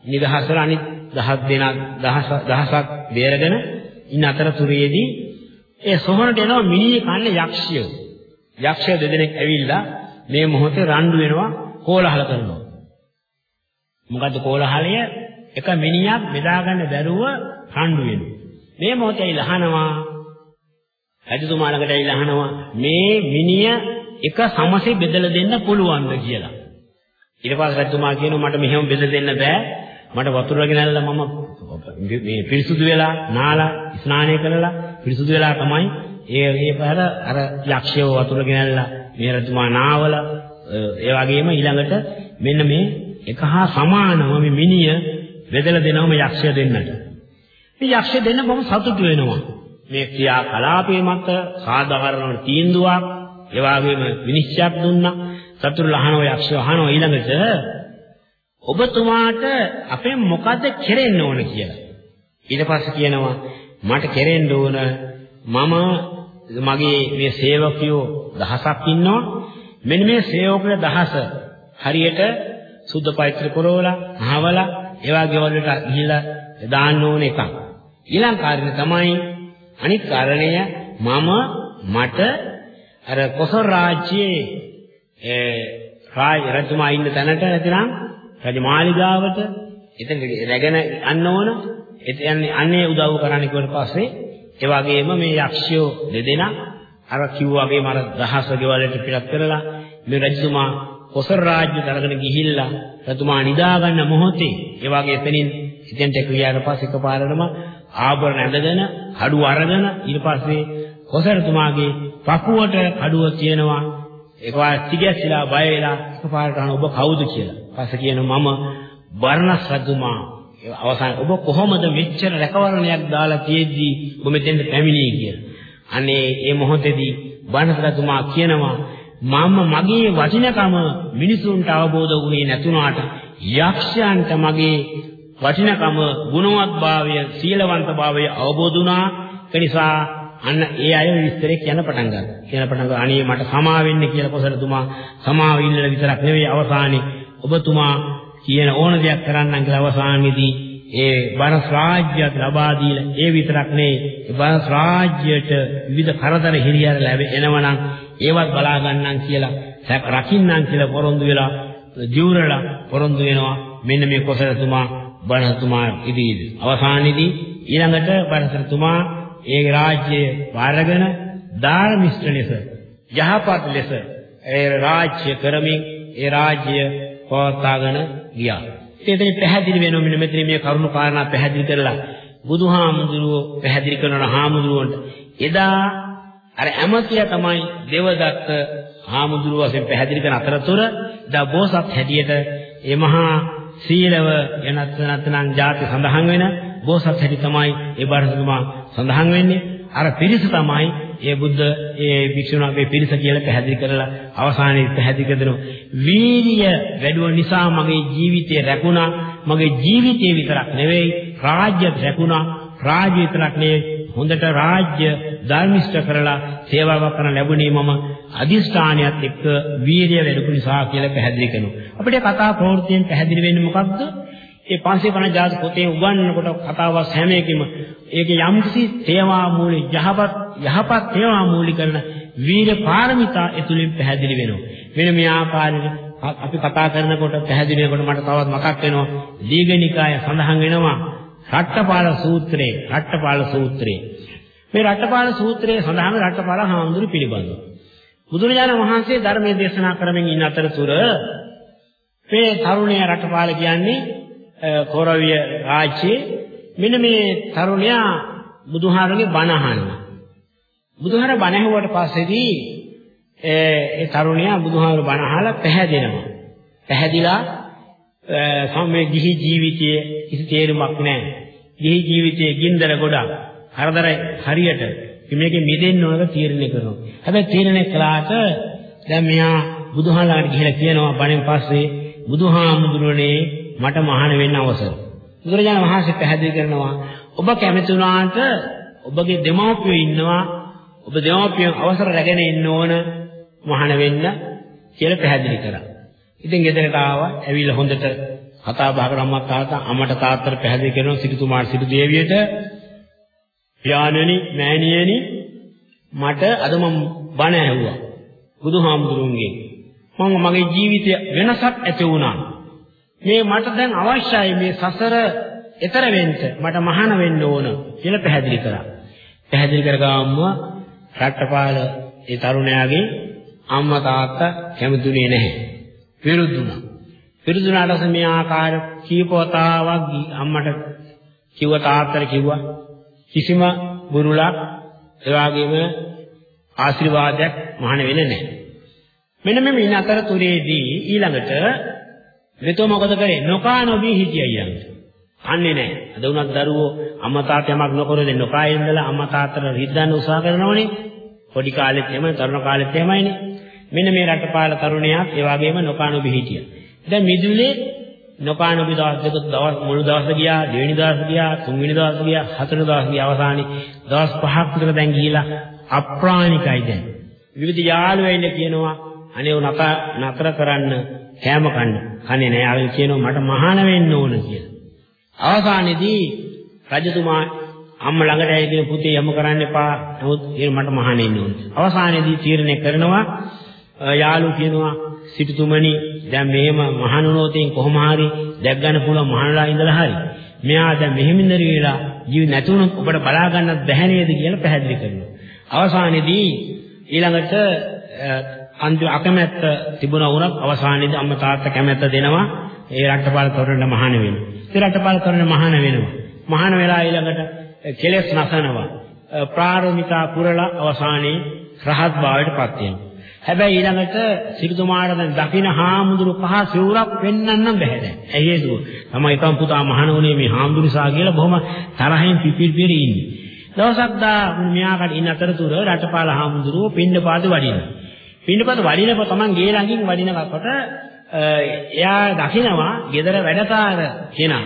නිදහසල අනිත් දහස් දෙනා දහස් දහසක් බේරගෙන ඉන්න අතරතුරේදී ඒ සොහනට එනවා මිනිහ කන්නේ යක්ෂයෝ. යක්ෂය දෙදෙනෙක් ඇවිල්ලා මේ මොහොතේ රණ්ඩු වෙනවා කෝලහල කරනවා. මොකද්ද කෝලහලය? එක මිනිහක් බෙදා ගන්න බැරුව රණ්ඩු වෙනවා. මේ මොහොතේ ලහනවා රජතුමා ළඟට ඇවිල්ලා අහනවා මේ මිනිය එක සමසේ බෙදලා දෙන්න පුළුවන්ද කියලා. ඊට පස්සේ රජතුමා කියනවා මට මෙහෙම බෙද දෙන්න බෑ. මට වතුර ගෙනල්ලා මම මේ පිරිසුදු වෙලා නාලා ස්නානය කරලා පිරිසුදු වෙලා තමයි ඒ ඒ පාර අර යක්ෂයව වතුර ගෙනල්ලා මේ රජතුමා නාවල ඒ වගේම ඊළඟට මෙන්න මේ එක හා සමානව මේ මිනිය බෙදලා දෙනවම යක්ෂය දෙන්නට. මේ යක්ෂය දෙන්න බොහොම සතුටු වෙනවා. මේ ක්‍රියා කලාපයේ මත සාධාරණ තීන්දුවක් ඒ වගේම විනිශ්චයක් දුන්නා. සතුටු ලහනෝ යක්ෂය අහනවා ඊළඟට ඔබතුමාට අපෙන් මොකද කෙරෙන්න ඕන කියලා. ඊට පස්සේ කියනවා මට කෙරෙන්න ඕන මම මගේ මේ සේවකයෝ දහසක් ඉන්නවා. මෙන්න මේ සේවකයෝ දහස හරියට සුද්ධ පෛත්‍ර කරවලා, අහවලා, ඒ වගේ වලට ගිහිලා දාන්න ඕන එකක්. ඊළඟ කාරණේ තමයි අනිත් කාරණය මම මට අර කොසල් රාජ්‍යයේ ඒ රාජ රජතුමා ඉන්න තැනට නැතිනම් රජමාලිගාවට එතන රැගෙන යන්න ඕන. එතන අන්නේ උදව් කරන්න කිව්වට පස්සේ ඒ වගේම මේ යක්ෂයෝ දෙදෙනා අර කිව්වාගේ මර දහස ගෙවලට පිටත් කරලා මේ රජතුමා කොසල් රාජ්‍ය දරගෙන ගිහිල්ලා රජතුමා නිදා ගන්න මොහොතේ ඒ වගේ එතනින් ඉතින්ට ක්‍රියාවට පස්සේ එකපාරටම ආභරණ ඇඳගෙන කඩුව අරගෙන ඊට පස්සේ කොසල්තුමාගේ පපුවට කඩුව කියනවා ඒකවා තිගැස්සිලා බය වෙලා එකපාරට අහන ඔබ කවුද කියලා. පස්සේ කියනවා මම බර්ණස් රජතුමා. අවසන් ඔබ කොහොමද මෙච්චර රැකවරණයක් දාලා තියෙද්දි ඔබ මෙතෙන්ට පැමිණියේ කියලා. අනේ මේ මොහොතේදී බර්ණස් රජතුමා කියනවා මම මගේ වචනකම මිනිසුන්ට අවබෝධ වුණේ නැතුණාට යක්ෂයන්ට මගේ වචනකම ගුණවත්භාවය සීලවන්තභාවය අවබෝධ වුණා. ඒ නිසා අන්න ඒ අය විස්තරේ කියන්න පටන් ගත්තා. කියන පටන් ගා අනේ මට සමා වෙන්න කියලා කොසලතුමා සමාව ඉල්ලන විතරක් නෙවෙයි අවසානයේ ඔබතුමා කියන ඕන දෙයක් කරන්නම් කියලා අවසානයේදී ඒ බරස් රාජ්‍යයක් ලබා දීලා ඒ විතරක් නෙවෙයි ඒ බරස් රාජ්‍යයට විවිධ කරදර හිරියර ලැබෙ එනවනම් ඒවත් බලා ගන්නම් කියලා රකින්නම් කියලා පොරොන්දු වෙලා ජීවරලා පොරොන්දු වෙනවා. මෙන්න මේ කොසලතුමා බරතුමා ඉදිරියේ අවසානයේදී ඊළඟට බරතුමා ඒ රාජ්‍යය වරගෙන ධාර්මිෂ්ඨ ලෙස යහපත් ලෙස ඒ රාජ්‍ය කරමින් ඒ රාජ්‍ය පවත්වාගෙන ගියා. ඒකෙන් පැහැදිලි වෙනවා මෙන්න මෙතන මේ කරුණු කාරණා පැහැදිලි කරලා බුදුහාමුදුරුවෝ පැහැදිලි කරන හාමුදුරුවන්ට එදා අර ඇමතිය තමයි දේවදත්ත හාමුදුරුවෝ වශයෙන් පැහැදිලි කරන අතරතුර දා බෝසත් හැටියට ඒ මහා සීලව එනත් නැත්නම් ಜಾති සඳහන් වෙන බෝසත් හැටි තමයි ඒ බාරතුමා සඳහන් වෙන්නේ. අර පිරිස තමයි ඒ බුද්ධ ඒ භික්ෂුණාගේ පිරිස කියලා පැහැදිලි කරලා අවසානයේ පැහැදිලි කරනවා. වීර්ය වැඩුව නිසා මගේ ජීවිතය රැකුණා. මගේ ජීවිතේ විතරක් නෙවෙයි රාජ්‍යත් රැකුණා. රාජ්‍ය විතරක් නෙවෙයි හොඳට රාජ්‍ය ධර්මිෂ්ඨ කරලා සේවාවක් කරන ලැබුණේ මම අදිෂ්ඨානියත් එක්ක වීර්ය වැඩපු නිසා කියලා පැහැදිලි කරනවා. අපිට කතා ප්‍රවෘත්තියෙන් පැහැදිලි වෙන්නේ මොකක්ද? ඒ 550 ජාත පොතේ උගන්වනකොට කතාවක් හැම එකෙම ඒකේ යම්කිසි තේවා මූලික යහපත් යහපත් තේවා මූලික කරන වීර පාරමිතා එතුලින් පැහැදිලි වෙනවා. මෙන්න මේ ආකාරයට අපි කතා කරනකොට පැහැදිලි වෙනකොට මට තවත් මතක් වෙනවා. දීඝනිකාය සඳහන් වෙනවා රට්ටපාල සූත්‍රයේ රට්ටපාල සූත්‍රයේ. මේ රට්ටපාල සූත්‍රයේ සඳහන් රට්ටපාල හාමුදුරු පිළිබඳව. බුදුරජාණන් වහන්සේ ධර්මයේ දේශනා කරමින් ඉන්න අතරතුර මේ තරුණයා රටපාල කියන්නේ කෝරවිය රාජ්‍යයේ මෙන්න මේ තරුණයා බුදුහාරගේ බණ අහනවා. බුදුහාර බණ ඇහුවට පස්සේදී ඒ තරුණයා බුදුහාර බණ අහලා පැහැදෙනවා. පැහැදිලා සම්මේ ගිහි ජීවිතයේ කිසි තේරුමක් නැහැ. ගිහි ජීවිතයේ ගින්දර ගොඩක්. හරදර හරියට මේකෙ මිදෙන්න ඕනක තීරණය කරනවා. හැබැයි තීරණය කළාට දැන් මෙහා බුදුහාලාට ගිහිලා කියනවා බණෙන් පස්සේ බුදුහාමුදුරනේ මට මහාන වෙන්න අවසර. බුදුරජාණන් වහන්සේ පැහැදිලි කරනවා ඔබ කැමති වුණාට ඔබගේ දෙමව්පියෝ ඉන්නවා ඔබ දෙමව්පියන් අවසර රැගෙන ඉන්න ඕන මහාන වෙන්න කියලා පැහැදිලි කරා. ඉතින් ගෙදරට ආවා ඇවිල්ලා හොඳට කතා බහ කරා අම්මා තාත්තා අම්මට තාත්තට පැහැදිලි කරනවා සිටුතුමාට සිටු දේවියට පියාණනි මෑණියනි මට අද මම බණ ඇහුවා බුදුහාමුදුරුවන්ගෙන් මම මගේ ජීවිතය වෙනසක් ඇති වුණා මේ මට දැන් අවශ්‍යයි මේ සසර එතර වෙන්න මට මහාන වෙන්න ඕන කියලා පැහැදිලි කරා. පැහැදිලි කරගාම්ම රට්ටපාල ඒ තරුණයාගේ අම්මා තාත්තා කැමතුනේ නැහැ. විරුද්ධුණා. පිරිදුනාට පස්සේ මේ ආකාර කීපවතාවක් අම්මට කිව්ව තාත්තට කිව්වා කිසිම බුරුලක් ඒ වගේම ආශිර්වාදයක් මහාන වෙන්නේ නැහැ. මෙන්න මේ ඉන අතරතුරේදී ඊළඟට මෙතෝ මොකද කරේ? නොකා නොබී හිටියයි යන්නේ. අන්නේ නැහැ. අද උනත් දරුවෝ අම්මා තාත්තා යමක් නොකරද නොකා ඉඳලා අම්මා තාත්තට රිද්දන්න උත්සාහ කරනවනේ. පොඩි කාලෙත් එහෙමයි, තරුණ කාලෙත් එහෙමයිනේ. මෙන්න මේ රටපාල තරුණයා ඒ වගේම නොකා නොබී හිටියා. දැන් මිදුලේ නොකා නොබී දවස් දෙක දවස් මුළු දවස් ගියා, දෙවෙනි දවස් ගියා, තුන්වෙනි දවස් ගියා, හතරවෙනි දවස් ගියා අවසානයේ දවස් පහක් විතර දැන් ගිහිලා අප්‍රාණිකයි දැන්. විවිධ යාළුවෝ ඉන්න කියනවා අනේ උ නතර කරන්න කෑම කන්න. කන්නේ නෑ. ආවෙ කියනවා මට මහාන වෙන්න ඕන කියලා. අවසානයේදී රජතුමා අම්ම ළඟට ඇවිදින පුතේ යම කරන්න එපා. නමුත් ඒ මට මහාන වෙන්න ඕන. අවසානයේදී තීරණය කරනවා යාළු කියනවා සිටුතුමනි දැන් මෙහෙම මහානුනෝතෙන් කොහොම හරි දැක් ගන්න පුළුවන් මහානලා ඉඳලා හරි. මෙයා දැන් මෙහෙම ඉඳලා වෙලා ජීවි නැතුණොත් ඔබට බලා ගන්නත් බැහැ නේද කියලා පැහැදිලි කරනවා. අවසානයේදී ඊළඟට අන්තිම අකමැත්ත තිබුණා වුණත් අවසානයේදී අම්මා තාත්තා කැමැත්ත දෙනවා ඒ රටපාල තොරණ මහාන වෙනවා. ඒ රටපාල තොරණ මහාන වෙනවා. මහාන වෙලා ඊළඟට කෙලෙස් නසනවා. ප්‍රාරමිතා පුරලා අවසානයේ රහත් භාවයට පත් වෙනවා. හැබැයි ඊළඟට සිරිතුමාට දැන් දකින හාමුදුරු පහ සිවුරක් වෙන්නන්න බෑ දැන්. ඇයි ඒක? තමයි තම පුතා මහාන වුණේ මේ හාමුදුරුසා කියලා බොහොම තරහින් පිපිරි ඉන්නේ. දවසක් දා මෙයාකට ඉන්න අතරතුර රටපාල හාමුදුරුවෝ පින්නපාත වඩිනවා. පින්නපාත වඩිනකොට Taman ගේ ළඟින් වඩිනකොට එයා දකිනවා gedara වැඩකාර කෙනා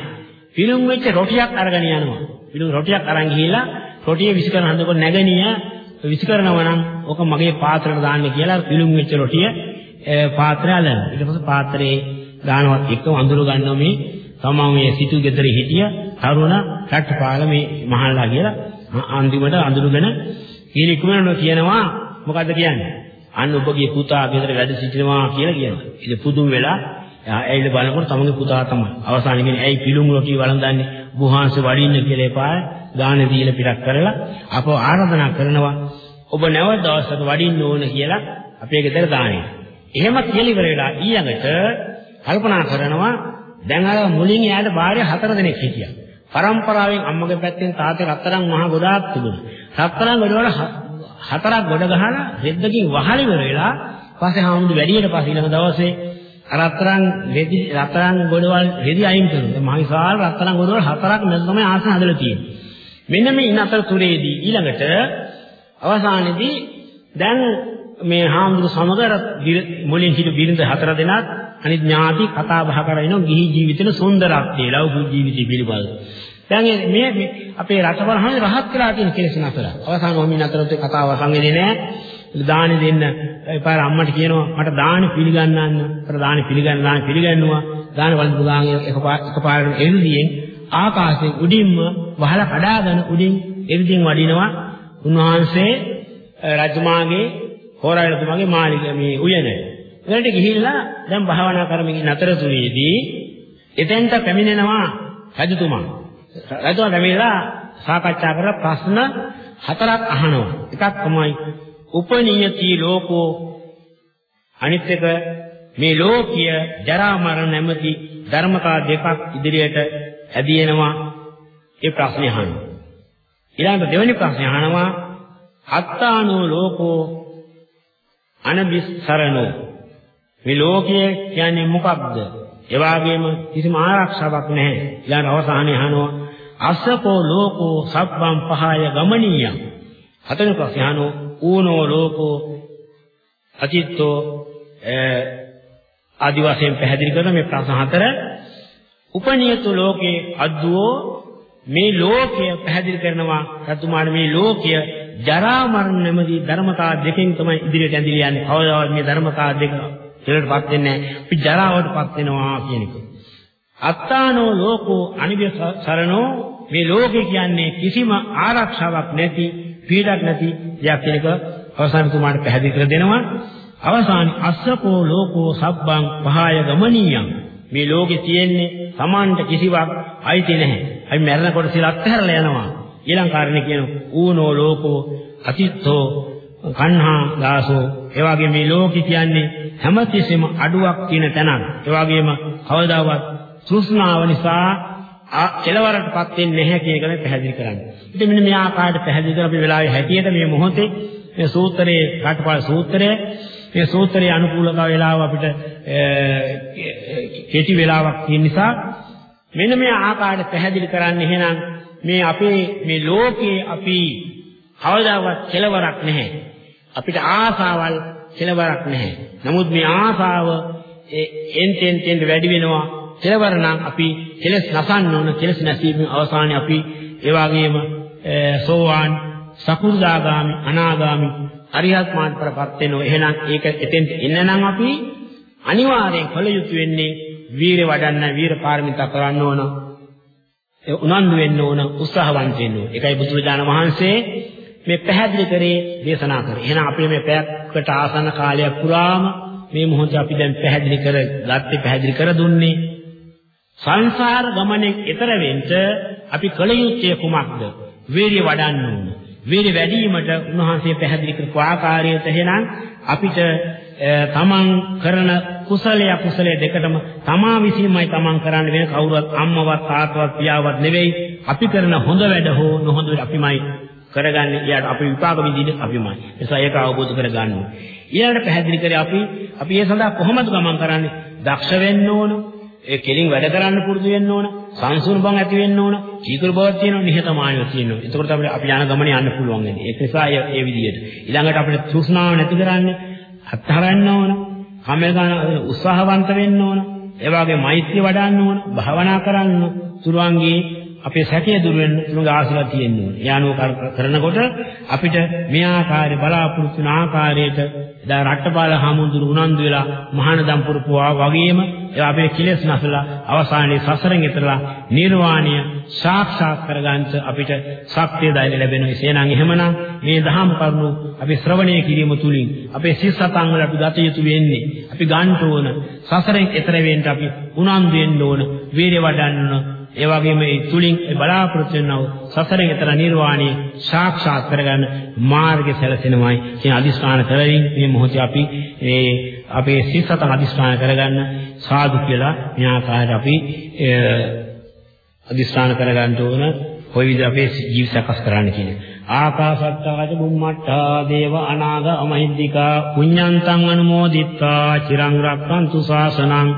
පිළුම් වෙච්ච රොටියක් අරගෙන යනවා. පිළුම් රොටියක් අරන් ගිහිල්ලා රොටිය විසිකරන හඳකොට නැගණිය විසිකරනවා නම් ඕක මගේ පාත්‍රයට දාන්න කියලා පිළුම් වෙච්ච රොටිය පාත්‍රය අල්ලනවා. ඊට පස්සේ පාත්‍රයේ දානවත් එක්ක වඳුරු ගන්නවා මේ තමන් මේ සිටු ගෙදර හිටිය තරුණ රටපාල මේ මහල්ලා කියලා අන්තිමට අඳුරගෙන ඊරිකුමන කියනවා මොකද්ද කියන්නේ? අන්න ඔබගේ පුතා ගෙදර වැඩ සිටිනවා කියලා කියනවා. ඉතින් පුදුම වෙලා ඇයිල බලනකොට තමන්ගේ පුතා තමයි. අවසානයේ කියන්නේ ඇයි පිළුම් රොටි වළඳන්නේ? බුහාංශ වඩින්න කියලා එපා. දාන දීලා පිටක් කරලා අපව ආරාධනා කරනවා. ඔබ නැවත දවසක වඩින්න ඕන කියලා අපේ ගෙදර දාන්නේ. එහෙම කියලා ඉවර වෙලා ඊළඟට කල්පනා කරනවා දැන් අර මුලින් එයාට භාර්ය හතර දෙනෙක් හිටියා. පරම්පරාවෙන් අම්මගේ පැත්තෙන් තාත්තේ රත්තරන් මහා ගොඩාක් තිබුණා. රත්තරන් ගොඩවල හතරක් ගොඩ ගහලා රෙද්දකින් වහල ඉවර වෙලා පස්සේ හාමුදුරු වැඩියට පස්සේ ඊළඟ දවසේ රත්තරන් රෙදි රත්තරන් ගොඩවල් රෙදි අයින් කරනවා. මහ විශාල රත්තරන් ගොඩවල් හතරක් මැද තමයි ආසන හදලා තියෙන්නේ. මෙන්න මේ ඉන්න අතර තුරේදී ඊළඟට අවසානයේදී දැන් මේ හාමුදුරු සමග මුලින් හිටු බිරිඳ හතර දෙනාත් අනිත් ඥාති කතා බහ කරගෙන ගිහි ජීවිතේ සුන්දරත්වයේ ලෞකික ජීවිතය පිළිබඳව. දැන් මේ අපේ රටවල් හැම රහත් කරලා තියෙන කෙලෙස් නතර. අවසාන මොමින් අතරත් කතාව සංගෙන්නේ නැහැ. දානි දෙන්න එපාර අම්මට කියනවා මට දානි පිළිගන්නන්න. අර දානි පිළිගන්න දානි පිළිගන්නවා. දාන වල බුදාන් එකපාරට එළියෙන් ආකාශයෙන් උඩින්ම වහලා කඩාගෙන උඩින් එළියෙන් වඩිනවා. උන්වහන්සේ රජතුමාගේ හොරායතුමාගේ මාලිගය මේ උයනේ. එතනට ගිහිල්ලා දැන් භාවනා කරමින් නතරතුරේදී එතෙන්ට පැමිණෙනවා රජතුමා. රජතුමා පැමිණලා සාකච්ඡා කරලා ප්‍රශ්න හතරක් අහනවා. එකක් තමයි උපනීයති ලෝකෝ අනිත් එක මේ ලෝකීය ජරා මරණ නැමැති ධර්මතා දෙකක් ඉදිරියට ඇදීනවා ඒ ප්‍රශ්නේ අහනවා. ඊළඟ දෙවෙනි ප්‍රශ්නේ අහනවා අත්තානෝ ලෝකෝ අනබිස්සරණෝ මේ ලෝකය කියන්නේ මොකක්ද? ඒ වගේම කිසිම ආරක්ෂාවක් නැහැ. ඊළඟ අවසානයේ අහනවා අස්සකෝ ලෝකෝ සබ්බම් පහය ගමනීයං. හතරෙනි ප්‍රශ්නේ අහනවා ඌනෝ ලෝකෝ අචිත්තෝ ආදි වශයෙන් පැහැදිලි කරන මේ ප්‍රශ්න හතර උපනියතු ලෝකේ අද්දුවෝ මේ ලෝකය පැහැදිලි කරනවා රතුමාන මේ ලෝකය ජරා මරණ නැමැති ධර්මතා දෙකෙන් තමයි ඉදිරියට ඇඳිලා යන්නේ. කවදාවත් මේ ධර්මතා දෙක ඉලටපත් වෙන්නේ නැහැ. අපි ජරාවටපත් වෙනවා කියන එක. අත්තානෝ ලෝකෝ අනිව්‍ය සරණෝ මේ ලෝකේ කියන්නේ කිසිම ආරක්ෂාවක් නැති පීඩක් නැති දෙයක් කියන එක අවසාන තුමාට පැහැදිලි කර දෙනවා. අවසාන අස්සකෝ ලෝකෝ සබ්බං පහය ගමනීයං මේ ලෝකේ තියෙන්නේ Tamanට කිසිවක් අයිති නැහැ. අපි මැරෙනකොට සිල අත්හැරලා යනවා. ඊළඟ කාරණේ කියන ඌනෝ ලෝකෝ අතිත්තෝ කන්හා දාසෝ ඒ වගේ මේ ලෝකෙ කියන්නේ හැමතිස්සෙම අඩුවක් තියෙන තැනක්. ඒ වගේම කවදාවත් තෘෂ්ණාව නිසා කෙලවරටපත් වෙන්නේ නැහැ කියන එක පැහැදිලි කරන්නේ. ඉතින් මෙන්න මේ ආකාරයට පැහැදිලි කරලා අපි වෙලාවේ හැටියට මේ මොහොතේ මේ සූත්‍රයේ රටපාල සූත්‍රය මේ සූත්‍රයේ අනුකූලක වෙලාව අපිට කෙටි වෙලාවක් තියෙන නිසා මෙන්න මේ ආකාරයට පැහැදිලි කරන්නේ එහෙනම් මේ අපේ මේ ලෝකේ අපි කවදාවත් කෙලවරක් නැහැ. අපිට ආසාවල් කෙලවරක් නැහැ. නමුත් මේ ආසාව එන්ටෙන් ටෙන් වැඩි වෙනවා. කෙලවර නම් අපි කෙලස් නසන්න ඕන. කෙලස් නැසීමේ අවසානයේ අපි ඒ වගේම සෝවාන් සකු르දාගාමි අනාගාමි අරිහත් මාර්ගපරපත් වෙනවා. එහෙනම් ඒක එතෙන්ට එන්න නම් අපි අනිවාර්යෙන් කළ යුතු වෙන්නේ වීර වඩන්න වීර පාරමිතා කරන්න ඕන. ඒ උනන්දු වෙන්න ඕන උත්සාහවන්ත වෙන්න ඕන. ඒකයි බුදුරජාණන් වහන්සේ මේ පැහැදිලි කරේ දේශනා කරේ. එහෙනම් අපි මේ පැයකට ආසන්න කාලයක් පුරාම මේ මොහොතේ අපි දැන් පැහැදිලි කර ගත්තේ පැහැදිලි කර දුන්නේ සංසාර ගමනේ ඈතර වෙන්න අපි කල යුත්තේ කුමක්ද? වීර්ය වඩන්න ඕන. වීර්ය වැඩි වීමට උන්වහන්සේ පැහැදිලි කරපු ආකාරයට එහෙනම් අපිට තමන් කරන කුසලයේ අකුසලයේ දෙකටම තමා විසින්මයි තමන් කරන්න වෙන කවුරුවත් අම්මවත් තාත්තවත් පියාවත් නෙවෙයි අපි කරන හොඳ වැඩ හෝ නොහොඳ වැඩ අපිමයි කරගන්නේ ඊට අපි විපාක විඳින්නේ අපිමයි. ඒ නිසා ඒක අවබෝධ කරගන්න ඕනේ. ඊළඟට පැහැදිලි කරේ අපි අපි ඒ සඳහා කොහොමද ගමන් කරන්නේ? දක්ෂ වෙන්න ඕන. ඒ කෙලින් වැඩ කරන්න පුරුදු වෙන්න ඕන. සංසුන් බව ඇති වෙන්න ඕන. චීකරු බවක් තියෙනවා, නිහතමානීව තියෙනවා. එතකොට අපිට අපි යන ගමනේ යන්න පුළුවන් වෙන්නේ. ඒක නිසා ඒ විදිහට. ඊළඟට අපිට තෘෂ්ණාව නැති කරන්නේ අත්හරන්න ඕන. කමල් ගන්න උත්සාහවන්ත වෙන්න ඕන. ඒ වගේ මෛත්‍රිය වඩන්න ඕන. භාවනා කරන්න. තුරුවන්ගේ අපේ සැකය දුර වෙන්න තුනක ආශිර්වාද තියෙන්න ඕනේ. යානෝ කරනකොට අපිට මේ ආකාරය බලාපොරොත්තු වෙන ආකාරයට එදා රට්ටපාල හාමුදුරු උනන්දු වෙලා මහානදම් පුරපුවා වගේම ඒ අපේ කෙලෙස් නැසලා අවසානයේ සසරෙන් එතරලා නිර්වාණය සාක්ෂාත් කරගන්න අපිට ශක්තිය ධෛර්ය ලැබෙනවා. එසේනම් එහෙමනම් මේ දහම් කරුණු අපි ශ්‍රවණය කිරීම තුලින් අපේ සිත් සතන් වල අපි ගත යුතු වෙන්නේ. අපි ගන්න ඕන සසරෙන් එතර වෙන්න අපි උනන්දු වෙන්න ඕන. වීර්ය වඩන්න ඒ වගේම මේ තුලින් බලාපොරොත්තු වෙනව සසරෙන් එතර නිර්වාණය සාක්ෂාත් කරගන්න මාර්ගය සැලසෙනමයි කියන අදිස්ථාන කරමින් මේ මොහොතේ අපි මේ අපේ සිත සතන් අදිස්ථාන කරගන්න සාදු කියලා මේ ආකාරයට අපි අදිස්ථාන කරගන්න ඕන කොයි විදිහ අපේ ජීවිත සකස් කරන්න කියන ආකාසත්තාජ බුම්මට්ටා දේව අනාග අමහිද්దికා පුඤ්ඤන්තං අනුමෝදිත්වා චිරං රක්ඛන්තු ශාසනං.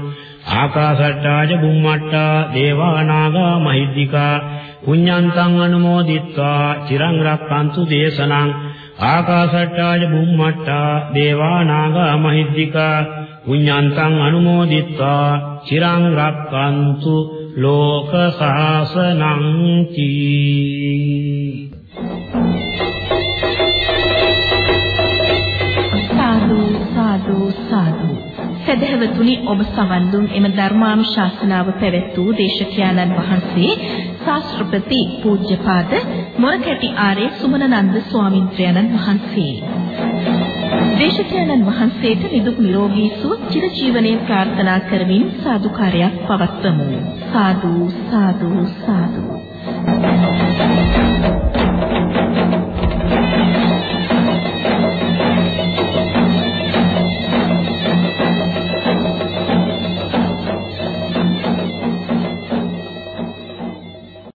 ආකාසට්ටාජ බුම්මට්ටා දේවානාග මහිද්దికා පුඤ්ඤන්තං අනුමෝදිත්වා චිරං රක්ඛන්තු දේශනං. ආකාශට්ටාය බුම්මට්ටා දේවා නාග මහිද්దికා පුඤ්ඤන්තං අනුමෝදිත්වා චිරං රක්칸තු ලෝක සාසනං කී සාදු සාදු සාදු. සදහවතුනි ඔබ සවන් දුන් එම ධර්මානුශාසනාව පැවැත් වූ දේශකයන්න් වහන්සේ ශාස්ත්‍රපති පූජ්‍යපාද මොරකැටි ආරේ සුමනනන්ද ස්වාමින්ත්‍රයන්න් වහන්සේ. දේශකයාණන් වහන්සේට නිදුක් නිරෝගී සුව චිරජීවනයේ ප්‍රාර්ථනා කරමින් සාදුකාරයක් පවත්වමු. සාදු සාදු සාදු. Thank you.